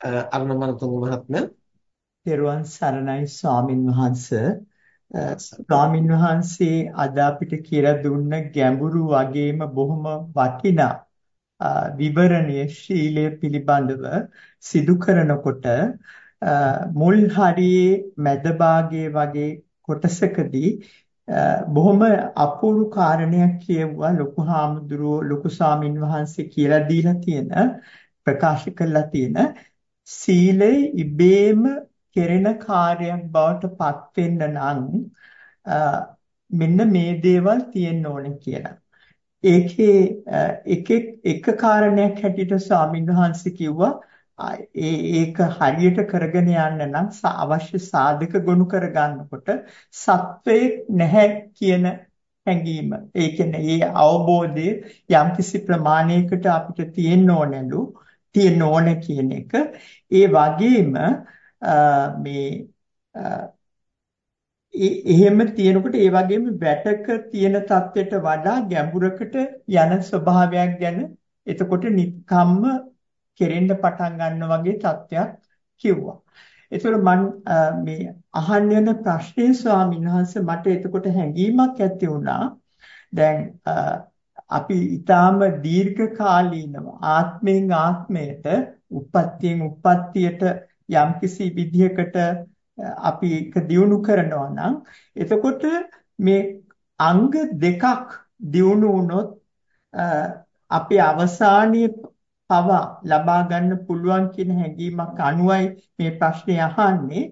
අරුණමනතුංග මහත්මයා තෙරුවන් සරණයි ස්වාමින් වහන්සේ. ස්වාමින් වහන්සේ අද අපිට කියලා දුන්න ගැඹුරු වගේම බොහොම වටිනා විවරණයේ ශීලය පිළිබඳව සිදු කරනකොට මුල් හරියේ මැද භාගයේ වගේ කොටසකදී බොහොම අපූර්ව කාරණයක් කියවුවා ලොකු හාමුදුරුවෝ ලොකු ස්වාමින් වහන්සේ කියලා දීලා තියෙන ප්‍රකාශ කරලා තියෙන සීලය ඉබේම කෙරෙන කාර්යයක් බවට පත් වෙන්න නම් මෙන්න මේ දේවල් තියෙන්න ඕනේ කියලා. ඒකේ එක එක කාරණයක් හැටියට ස්වාමින්වහන්සේ කිව්වා ඒ ඒක හරියට කරගෙන යන්න නම් අවශ්‍ය සාධක ගොනු කරගන්නකොට සත්වයේ නැහැ කියන හැඟීම. ඒ කියන්නේ ඒ අවබෝධය යම්කිසි ප්‍රමාණයකට අපිට තියෙන්න ඕනලු. තියෙන්න ඕන කියන එක ඒ වගේම මේ එහෙම තියෙනකොට ඒ වගේම වැටක තියෙන தත්වෙට වඩා ගැඹුරකට යන ස්වභාවයක් ගැන එතකොට නික්කම්ම කෙරෙන්න පටන් ගන්න වගේ தත්වයක් කිව්වා. ඒතකොට මම මේ අහන්න යන ප්‍රශ්නේ ස්වාමීන් වහන්සේ මට එතකොට හැඟීමක් ඇති වුණා. දැන් අපි ඊටාම දීර්ඝ කාලීනව ආත්මයෙන් ආත්මයට උප්පත්තියෙන් උප්පත්තියට යම්කිසි විදිහකට අපි ඒක දියුණු කරනවා නම් එතකොට මේ අංග දෙකක් දියුණු වුණොත් අපේ අවසානයේ පවා ලබා ගන්න පුළුවන් කියන හැඟීමක් අනුවයි මේ ප්‍රශ්නේ අහන්නේ.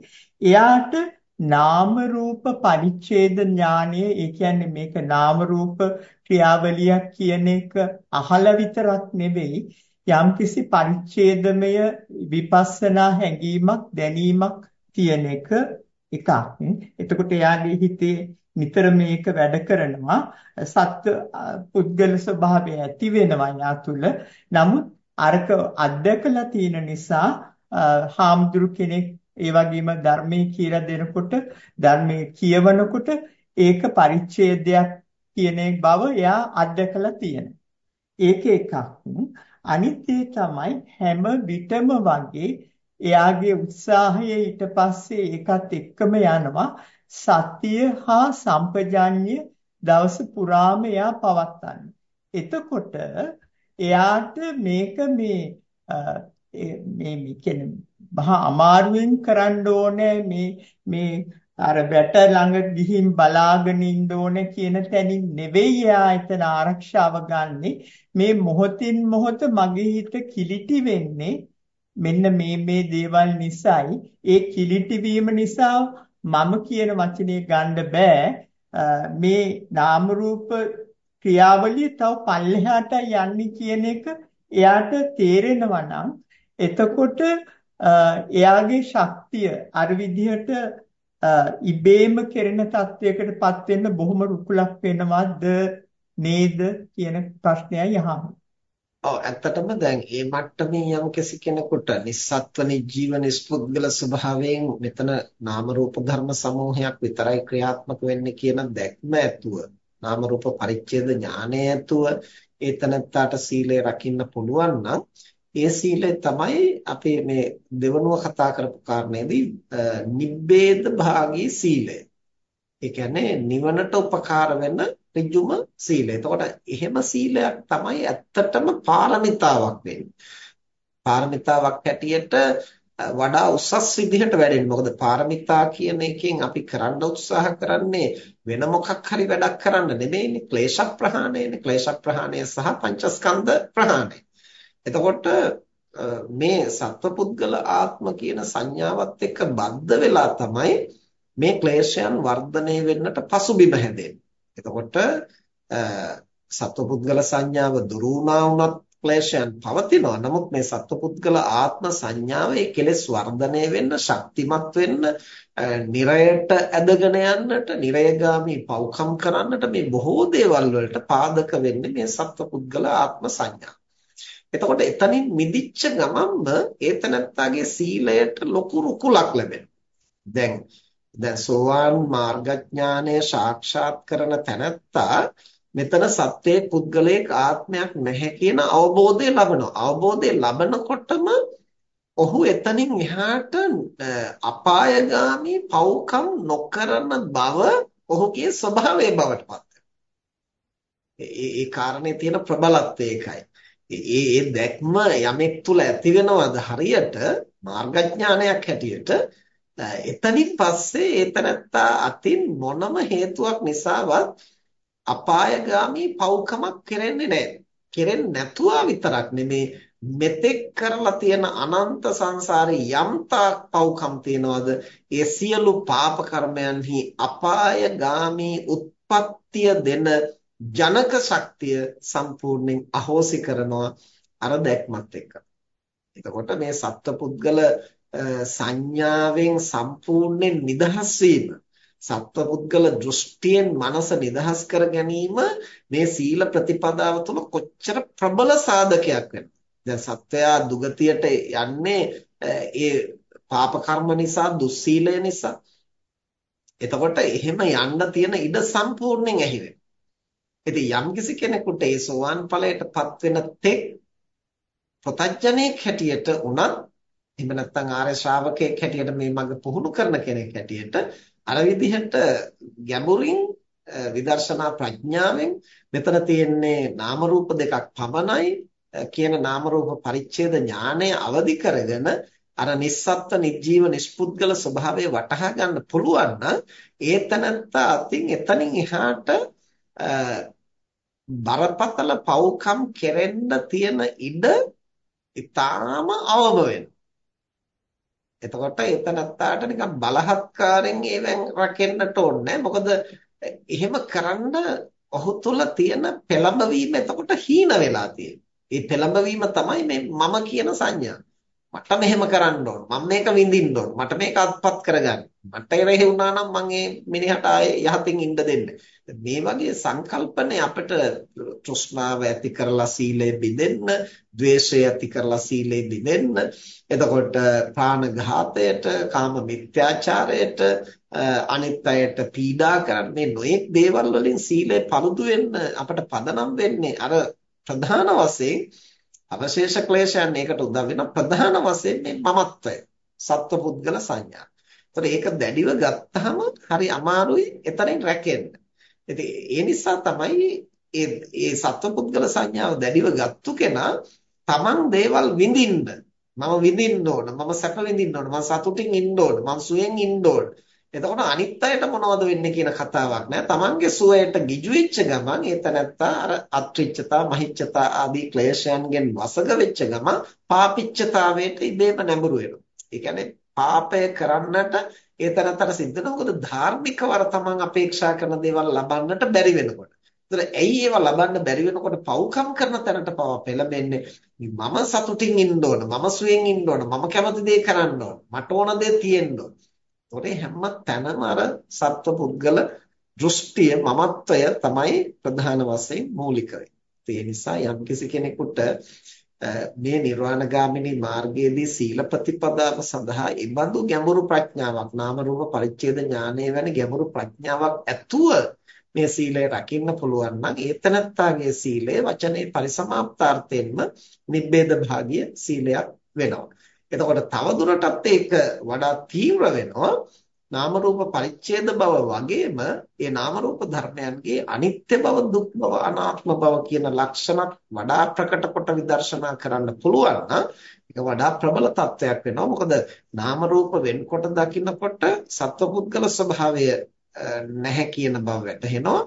එයාට නාම රූප පරිච්ඡේද ඥානය ඒ කියන්නේ මේක නාම රූප ක්‍රියාවලියක් කියන එක අහලා විතරක් නෙවෙයි යම්කිසි පරිච්ඡේදමය විපස්සනා හැඟීමක් දැනීමක් තියෙන එක එකක්. එතකොට එයාගේ හිතේ නිතර මේක වැඩ කරනවා සත්‍ය පුද්ගල ස්වභාවය ඇති වෙනවා යා තුල. නමුත් අරක අත්දකලා තියෙන නිසා හාමුදුරු කෙනෙක් ඒ වගේම ධර්මයේ කියලා දෙනකොට ධර්මයේ කියවනකොට ඒක පරිච්ඡේදයක් කියන බව එයා අත්දකලා තියෙනවා. ඒක එකක්. අනිත් තමයි හැම විටම වගේ එයාගේ උත්සාහය ඊට පස්සේ ඒකත් එක්කම යනවා සත්‍ය හා සම්පජාඤ්ඤය දවස පුරාම එයා පවත්වන්නේ. එතකොට එයාට මේක මේ මේ කියන්නේ මහා අමාරුවෙන් කරන්න ඕනේ මේ මේ අර බැට ළඟ ගිහින් බලාගෙන ඉන්න ඕනේ කියන තැනින් නෙවෙයි යා එතන ආරක්ෂාව ගන්නෙ. මේ මොහොතින් මොහොත මගේ හිත කිලිටි වෙන්නේ මෙන්න මේ මේ දේවල් නිසායි. ඒ කිලිටි වීම නිසා මම කියන වචනේ ගන්න බෑ. මේ නාම රූප ක්‍රියාවලිය තව පල්ලෙහාට යන්නේ කියන එක එයාට තේරෙනවා නම් එතකොට එයාගේ ශක්තිය අර විදිහට ඉබේම කෙරෙන තත්වයකටපත් වෙන්න බොහොම රුකුලක් වෙනවද නේද කියන ප්‍රශ්නයයි අහන්නේ. ඔව් ඇත්තටම දැන් මේ මට්ටමේ යම් කෙනෙකුට නිස්සත්ව නිජීවන ස්පුද්ගල ස්වභාවයෙන් මෙතන නාම රූප ධර්ම සමූහයක් විතරයි ක්‍රියාත්මක වෙන්නේ කියන දැක්ම ඇතුව නාම රූප පරිච්ඡේද ඥානය ඇතුව ඒතනත්තාට සීලය රකින්න පුළුවන් නම් ඒ සීලය තමයි අපි මේ දෙවනුව කතා කරපු කාරණේදී නිබ්බේද භාගී සීලය. ඒ කියන්නේ නිවනට උපකාර වෙන ඍජුම සීලය. එතකොට එහෙම සීලයක් තමයි ඇත්තටම පාරමිතාවක් වෙන්නේ. පාරමිතාවක් හැටියට වඩා උසස් විදිහට වැඩෙන්නේ. මොකද පාරමිතා කියන එකෙන් අපි කරන්න උත්සාහ කරන්නේ වෙන මොකක් හරි වැඩක් කරන්න නෙමෙයිනේ. ක්ලේශ ප්‍රහාණයනේ. ක්ලේශ ප්‍රහාණය සහ පංචස්කන්ධ ප්‍රහාණය. එතකොට මේ සත්වපුද්ගල ආත්ම කියන සංඥාවත් එක්ක බද්ධ වෙලා තමයි මේ ක්ලේශයන් වර්ධනය වෙන්නට පසුබිම හැදෙන්නේ. එතකොට සත්වපුද්ගල සංඥාව දුරු වුණා ක්ලේශයන් පවතිනවා. නමුත් මේ සත්වපුද්ගල ආත්ම සංඥාව ඒ කෙලෙස් වර්ධනය වෙන්න, ශක්තිමත් වෙන්න, නිරයට ඇදගෙන යන්නට, නිරයගාමී පව්කම් කරන්නට මේ බොහෝ දේවල් වලට පාදක වෙන්නේ මේ සත්වපුද්ගල ආත්ම සංඥාව. එතකොට එතනින් මිදිච්ච ගමන්ම ඒතනත්තාගේ සීලයට ලොකු රුකුලක් ලැබෙනවා. දැන් දැන් සෝවාන් මාර්ගඥානය සාක්ෂාත් කරන තැනත්තා මෙතන සත්‍යයේ පුද්ගලයක ආත්මයක් නැහැ කියන අවබෝධය ලබනවා. අවබෝධය ලබනකොටම ඔහු එතනින් එහාට අපායগামী පව්කම් නොකරන බව ඔහුගේ ස්වභාවයේ බවට පත් ඒ ඒ කාරණේ තියෙන ප්‍රබලත්වය ඒකයි. ඒ ඒ දැක්ම යමෙක් තුල ඇති වෙනවද හරියට මාර්ගඥානයක් හැටියට එතනින් පස්සේ ඒතරත්තා අතින් මොනම හේතුවක් නිසාවත් අපායগামী පෞකමක් කරෙන්නේ නැහැ. කෙරෙන්නේ නැතුව විතරක් නෙමේ මෙතෙක් කරලා තියෙන අනන්ත සංසාරේ යම්තා පෞකම් තියනවාද ඒ සියලු පාප කර්මයන්හි අපායগামী උත්පත්තිය දෙන ජනක ශක්තිය සම්පූර්ණයෙන් අහෝසි කරනවා අර දැක්මත් එක්ක. එතකොට මේ සත්පුද්ගල සංඥාවෙන් සම්පූර්ණයෙන් නිදහස් වීම සත්පුද්ගල දෘෂ්ටියෙන් මනස නිදහස් කර ගැනීම මේ සීල ප්‍රතිපදාව තුළ කොච්චර ප්‍රබල සාධකයක් වෙනවද? දැන් සත්වයා දුගතියට යන්නේ ඒ පාප කර්ම නිසා දුස්සීලය නිසා. එතකොට එහෙම යන්න තියෙන ඉඩ සම්පූර්ණයෙන් ඇහි වෙනවා ඉතින් යම්කිසි කෙනෙකුට ඒ සෝවාන් ඵලයටපත් වෙන තෙක් ප්‍රතඥයෙක් හැටියට උනත් එහෙම නැත්නම් ආර්ය ශ්‍රාවකයෙක් හැටියට මේ මඟ පුහුණු කරන කෙනෙක් හැටියට අර විදිහට ගැඹුරින් විදර්ශනා ප්‍රඥාවෙන් මෙතන තියෙන්නේ නාම රූප දෙකක් පමණයි කියන නාම රූප පරිච්ඡේද ඥානය අවදි කරගෙන අර නිස්සත්ත්ව නිජීව නිෂ්පුද්ගල ස්වභාවය වටහා ගන්න පුළුවන් නම් ඒතනත්ත අතින් එතනින් එහාට බරපතල පව්කම් කෙරෙන්න තියෙන ඉඩ ඊටාම අවම වෙනවා. එතකොට එතනත්තාට නිකන් බලහත්කාරයෙන් ඒවෙන් රැකෙන්නට ඕනේ මොකද එහෙම කරන්න ඔහු තුල තියෙන පෙළඹවීම එතකොට හීන වෙලා තියෙනවා. ඒ පෙළඹවීම තමයි මේ මම කියන සංඥා. මට මෙහෙම කරන්න ඕන. මම මේක විඳින්න ඕන. මට මේක අත්පත් කරගන්න. මට එරෙහි වුණා නම් මම මේ මිනිහට ආයේ යහතින් ඉන්න දෙන්න. මේ වගේ සංකල්පනේ අපිට තෘෂ්ණාව ඇති කරලා සීලය බිඳෙන්න, ద్వේෂය ඇති කරලා සීලය බිඳෙන්න, එතකොට ප්‍රාණඝාතයට, කාම මිත්‍යාචාරයට, අනිත් අයට පීඩා කරන්න මේ නොයෙක් දේවල් වලින් සීලය පළුදු වෙන්න අපට පදනම් වෙන්නේ අර ප්‍රධාන වශයෙන් අවශේෂ ක්ලේශයන් ඒකට උදව් වෙන ප්‍රධාන වශයෙන් මේ මමත්වය සත්වපුද්ගල සංඥා. ඒතර ඒක දැඩිව ගත්තාම හරි අමාරුයි එතනින් රැකෙන්න. ඉතින් ඒ නිසා තමයි ඒ ඒ සත්වපුද්ගල සංඥාව දැඩිව ගත්තු කෙනා තමන් දේවල් විඳින්න මම විඳින්න ඕන මම සැප විඳින්න ඕන මම සතුටින් ඉන්න ඕන මම සුවෙන් ඉන්න ඕන එතකොට අනිත් අයට මොනවද වෙන්නේ කියන කතාවක් නෑ. Tamange සුවයට ගිජු වෙච්ච ගමන් ඒ තැනත්තා අර අත්‍රිච්ඡතා, මහිච්ඡතා ආදී ක්ලේශයන්ගෙන් වසඟ වෙච්ච ගමන් පාපිච්ඡතාවයට ඉබේම නැඹුරු වෙනවා. ඒ කියන්නේ පාපය කරන්නට ඒ තැනත්තට සිද්ධ වෙනවා. මොකද ධාර්මිකවර Taman අපේක්ෂා කරන දේවල් ලබන්නට බැරි වෙනකොට. ඒතර ඇයි ඒවා ලබන්න බැරි වෙනකොට පව්කම් කරන තැනට පව පෙළඹෙන්නේ මම සතුටින් ඉන්න ඕන මම සුවෙන් ඉන්න ඕන මම කැමති දේ කරන්න ඕන මට ඕන දේ තියෙන්න ඕන ඒතකොට හැම තැනම අර සත්වපුද්ගල දෘෂ්ටිය මමත්වය තමයි ප්‍රධාන වශයෙන් මූලික ඒ නිසා යම්කිසි කෙනෙකුට මේ නිර්වාණගාමිනී මාර්ගයේදී සීල ප්‍රතිපදාව සඳහා ඉබඳු ගැඹුරු ප්‍රඥාවක් නාම රූප පරිච්ඡේද ඥානය වැනි ගැඹුරු ප්‍රඥාවක් ඇතුව මේ සීලය රකින්න පුළුවන් නම් ඒතනත්තාගේ සීලය වචනේ පරිසමාප්තාර්ථයෙන්ම නිබ්බේද භාගිය සීලයක් වෙනවා. එතකොට තවදුරටත් ඒක වඩා තීව්‍ර වෙනවා නාම රූප පරිච්ඡේද බව වගේම ඒ නාම රූප ධර්මයන්ගේ අනිත්‍ය බව දුක් බව අනාත්ම බව කියන ලක්ෂණත් වඩා ප්‍රකට කොට විදර්ශනා කරන්න පුළුවන් නම් ඒක වඩා ප්‍රබල තත්වයක් වෙනවා. මොකද නාම රූප වෙන්කොට දකින්නකොට සත්වපුද්ගල ස්වභාවය නැහැ කියන බව වැටහෙනවා.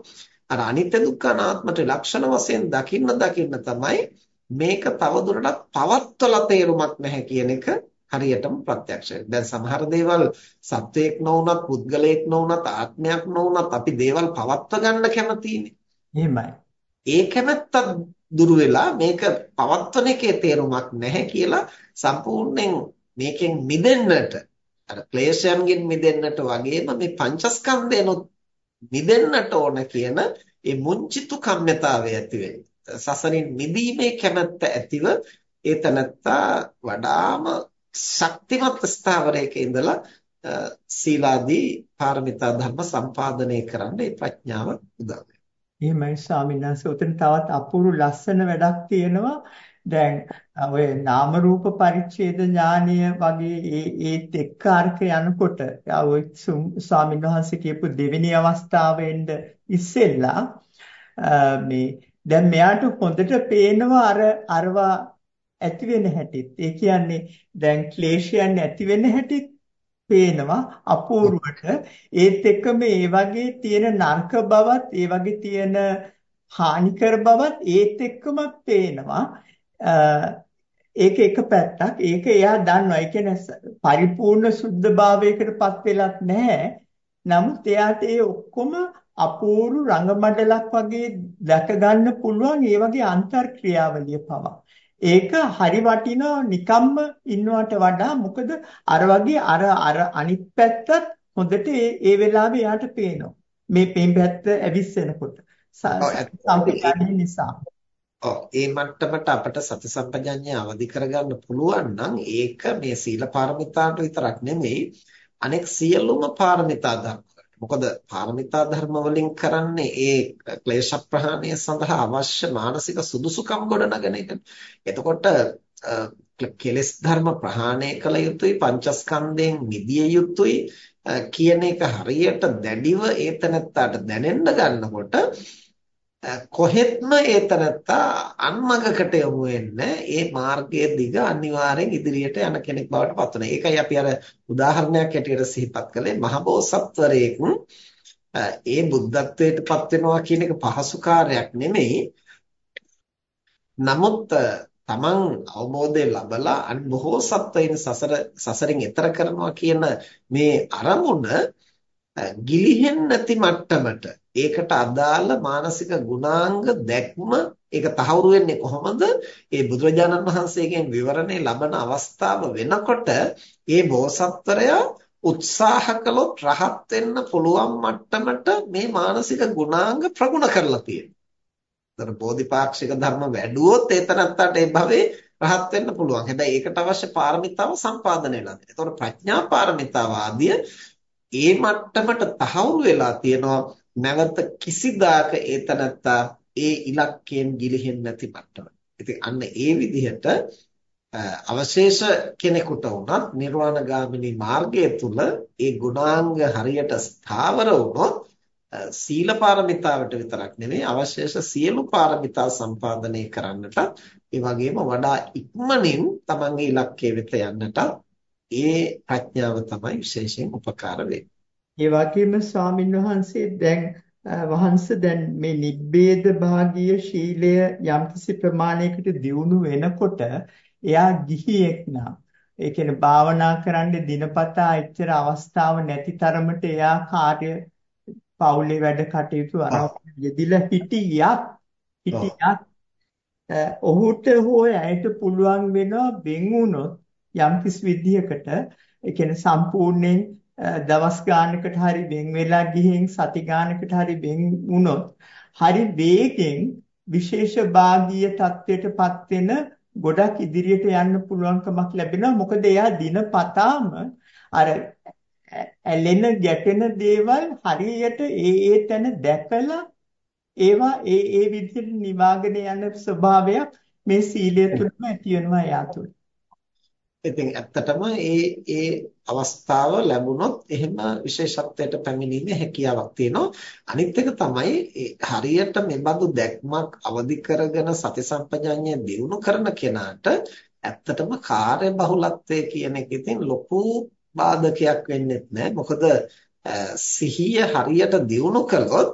අර අනිත්‍ය දුක්ඛ අනාත්මට ලක්ෂණ වශයෙන් දකින්න දකින්න තමයි මේක තවදුරටත් පවත්වලා තේරුමක් නැහැ කියන එක හරියටම ප්‍රත්‍යක්ෂ දැන් සමහර දේවල් සත්වයක් නොවුනත් පුද්ගලයෙක් නොවුනත් ආත්මයක් නොවුනත් අපි දේවල් පවත්ව ගන්න කැමතිනේ. එහෙමයි. ඒ කැමැත්ත දුරු වෙලා මේක පවත්වන එකේ තේරුමක් නැහැ කියලා සම්පූර්ණයෙන් මේකෙන් මිදෙන්නට අර ක්ලේශයන්ගෙන් මිදෙන්නට වගේම මේ පංචස්කන්ධයනොත් මිදෙන්නට ඕන කියන ඒ මුංචිතු කම්යතාවය ඇති වෙන්නේ. සසරින් මිදීමේ කැමැත්ත ඇතිව ඒ තනත්තා වඩාම ශක්තිමත් ස්ථාවරයක ඉඳලා සීලාදී පාරමිතා ධර්ම සම්පාදනය කරන්න මේ ප්‍රඥාව උදව් වෙනවා. එහෙමයි ස්වාමීන් වහන්සේ උතන තවත් අපූර්ව ලස්සන වැඩක් තියෙනවා. දැන් ඔය නාම රූප පරිච්ඡේද ඥානය වගේ ඒ ඒත් එක්ක අර්ථ යනකොට ඔය ස්වාමීන් වහන්සේ කියපු දෙවෙනි අවස්ථාවෙන්ද ඉස්සෙල්ලා මේ දැන් මෙයාට හොඳට පේනවා අර අරවා ඇති වෙන හැටිත්. ඒ කියන්නේ දැන් ක්ලේශයන් ඇති වෙන හැටිත් පේනවා අපූර්වට. ඒත් එක්කම ඒ වගේ තියෙන නරක බවත්, ඒ වගේ තියෙන හානිකර බවත් ඒත් එක්කම පේනවා. ඒක එක පැත්තක්. ඒක එයා දන්නවා. ඒ කියන්නේ පරිපූර්ණ සුද්ධභාවයකටපත් වෙලත් නැහැ. නමුත් එයාට ඒ ඔක්කොම අපූර්ව රංගමඩලක් වගේ දැක ගන්න පුළුවන් ඒ වගේ අන්තර්ක්‍රියාවලිය පවා. ඒක හරි වටිනවා නිකම්ම ඉන්නවට වඩා මොකද අර වගේ අර අර අනිත් පැත්තත් හොඳට ඒ වෙලාවේ යාට පේනවා. මේ පේන් පැත්ත ඇවිස්සෙනකොට. සම්පූර්ණ නිසා. ඔව් ඒ මට්ටමට අපිට සති සම්පජඤ්ඤය අවදි කරගන්න පුළුවන් නම් ඒක මේ සීල පාරමිතාට විතරක් නෙමෙයි අනෙක් සියලුම පාරමිතා ධර්ම මොකද පාරමිතා ධර්ම වලින් කරන්නේ ඒ ක්ලේශ ප්‍රහාණය සඳහා අවශ්‍ය මානසික සුදුසුකම් ගොඩනගන එක. එතකොට කෙලෙස් ධර්ම ප්‍රහාණය කළ යුතුයි පංචස්කන්ධයෙන් මිදිය යුතුයි කියන එක හරියට දැඩිව ඒතනත්තාට දැනෙන්න ගන්නකොට කොහෙත්ම ඒතනත්තා අන්මගකට යොමු වෙන්නේ ඒ මාර්ගයේ දිග අනිවාර්යෙන් ඉදිරියට යන කෙනෙක් බවට පත් වෙනවා. ඒකයි අපි අර උදාහරණයක් ඇටියට සිහිපත් කළේ මහබෝසත්වරයෙක් ඒ බුද්ධත්වයට පත් වෙනවා කියන එක පහසු කාර්යයක් නෙමෙයි. නමුත් තමන් අවබෝධය ලබලා අන් බොහෝ සත්වයින් සසර සසරින් එතර කරනවා කියන මේ අරමුණ ගිලිහෙන්නේ නැති මට්ටමට ඒකට අදාළ මානසික ගුණාංග දැක්ම ඒක තහවුරු වෙන්නේ කොහොමද? ඒ බුදුරජාණන් වහන්සේගෙන් විවරණේ ලබන අවස්ථාව වෙනකොට ඒ බෝසත්වරයා උත්සාහ කළොත් රහත් වෙන්න පුළුවන් මට්ටමට මේ මානසික ගුණාංග ප්‍රගුණ කරලා තියෙනවා. ඒතර බෝධිපාක්ෂික ධර්ම වැඩුවොත් ඒතරත්තට ඒ භවේ රහත් වෙන්න පුළුවන්. හැබැයි ඒකට අවශ්‍ය පාරමිතාව සම්පාදනය වෙලා තියෙනවා. ඒතකොට ප්‍රඥා පාරමිතාව ආදිය ඒ මට්ටමට තහවුරු වෙලා තියෙනවා. නැවත කිසිදාක ඒතනත්තා ඒ ඉලක්කයෙන් ගිලිහෙන්නේ නැති මට්ටම. ඉතින් අන්න ඒ විදිහට අවශේෂ කෙනෙකුට වුණත් නිර්වාණගාමිනී මාර්ගය තුල ඒ ගුණාංග හරියට ස්ථාවර වුණොත් සීල පාරමිතාවට විතරක් නෙමෙයි අවශේෂ සියලු පාරමිතා සම්පාදනය කරන්නට ඒ වගේම වඩා ඉක්මනින් තමන්ගේ ඉලක්කය වෙත යන්නට ඒ ප්‍රඥාව තමයි විශේෂයෙන් උපකාර වෙන්නේ. ඒ වගේම ස්වාමින් වහන්සේ දැන් වහන්සේ දැන් මේ නිබ්බේද භාගීය ශීලය යම්කිසි ප්‍රමාණයකට දියුණු වෙනකොට එයා ගිහියෙක් නම් ඒ කියන්නේ භාවනා කරන්න දිනපතා එච්චර අවස්ථාව නැති තරමට එයා කාර්ය පවුලේ වැඩ කටයුතු අරගෙන යෙදිලා හිටියක් හිටියක් ඔහුට හෝ ඇයට පුළුවන් වෙනවා වෙන් වුණොත් යම්කිසි විදිහකට ඒ කියන්නේ සම්පූර්ණයෙන් දවස් ගානකට හරි වෙන් වෙලා ගිහින් සති ගානකට හරි වෙන් වුණොත් හරි වේගෙන් විශේෂ භාගීය තත්වයටපත් වෙන ගොඩක් ඉදිරියට යන්න පුළුවන්කමක් ලැබෙනවා මොකද එයා දිනපතාම අර ඇලෙන ගැටෙන දේවල් හරියට ඒ ඒ තැන දැකලා ඒවා ඒ ඒ විදිහට නිවාගෙන යන ස්වභාවයක් මේ සීලය තුළම ඇති වෙනවා එයා තුළ. ඉතින් ඇත්තටම ඒ ඒ අවස්ථාව ලැබුණොත් එහෙම විශේෂත්වයට පැමිණීමේ හැකියාවක් තියෙනවා. අනිත් එක තමයි හරියට මෙබඳු දැක්මක් අවදි කරගෙන සති සම්පජඤ්ඤය දිනු කරන කෙනාට ඇත්තටම කාර්ය බහුලත්වයේ කියන එක ඉතින් ලොකු බාධකයක් වෙන්නේ නැහැ. මොකද සිහිය හරියට දිනු කළොත්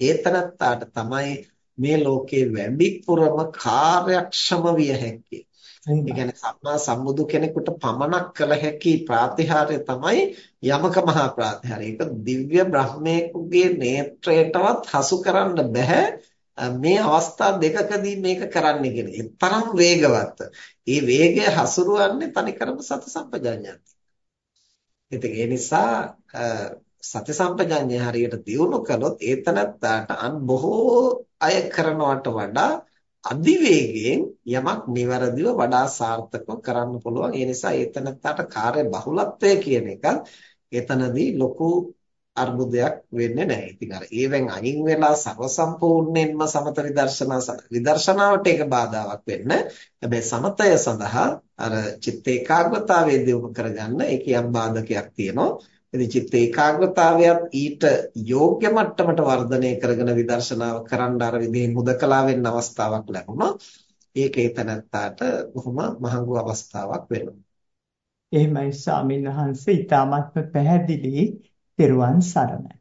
ඒතනත්තාට තමයි මේ ලෝකේ වැඩිපුරම කාර්යක්ෂම විය හැකියි. ඒ කියන්නේ සම්මා සම්බුදු කෙනෙකුට පමණක් කළ හැකි ප්‍රාතිහාර්ය තමයි යමක මහා ප්‍රාතිහාර්ය. ඒක දිව්‍ය බ්‍රහ්මේකුගේ නේත්‍රයටවත් හසු කරන්න බෑ. මේ අවස්ථා දෙකකදී මේක කරන්න කියන. ඒ තරම් වේගවත්. ඒ වේගය හසුරුවන්නේ තනිකරම සති සම්පජාඤ්ඤයත්. ඉතින් ඒ නිසා සති සම්පජාඤ්ඤය හරියට දියුණු කළොත් ඒතනත්තාට අන් බොහෝ අය කරනවට වඩා අධිවේගයෙන් යමක් નિවරදිව වඩා සාර්ථකව කරන්න පුළුවන්. ඒ නිසා ඒතනත්තට කාර්ය බහුලත්වය කියන එක එතනදී ලොකු අර්බුදයක් වෙන්නේ නැහැ. ඉතින් අර ඒවෙන් අයින් වෙලා සර්ව සම්පූර්ණයෙන්ම සමත විදර්ශනා විදර්ශනාවට ඒක බාධාවක් වෙන්න. හැබැයි සමතය සඳහා අර චිත්ත ඒකාග්‍රතාවය දියුණු කරගන්න ඒකියම් බාධකයක් තියෙනවා. ඉතින් චිත්ත ඒකාග්‍රතාවයත් ඊට යෝග්‍ය මට්ටමට වර්ධනය කරගෙන විදර්ශනාව කරන්න අර විදිහේ මුදකලා වෙන්න අවස්ථාවක් ලැබුණා. ඒක ඒ තැනත්තාට බොහොම මහඟු අවස්ථාවක් වෙනවා. එහෙමයි ස්වාමීන් වහන්සේ ඊටාත්ම පැහැදිලි. තෙරුවන් සරණයි.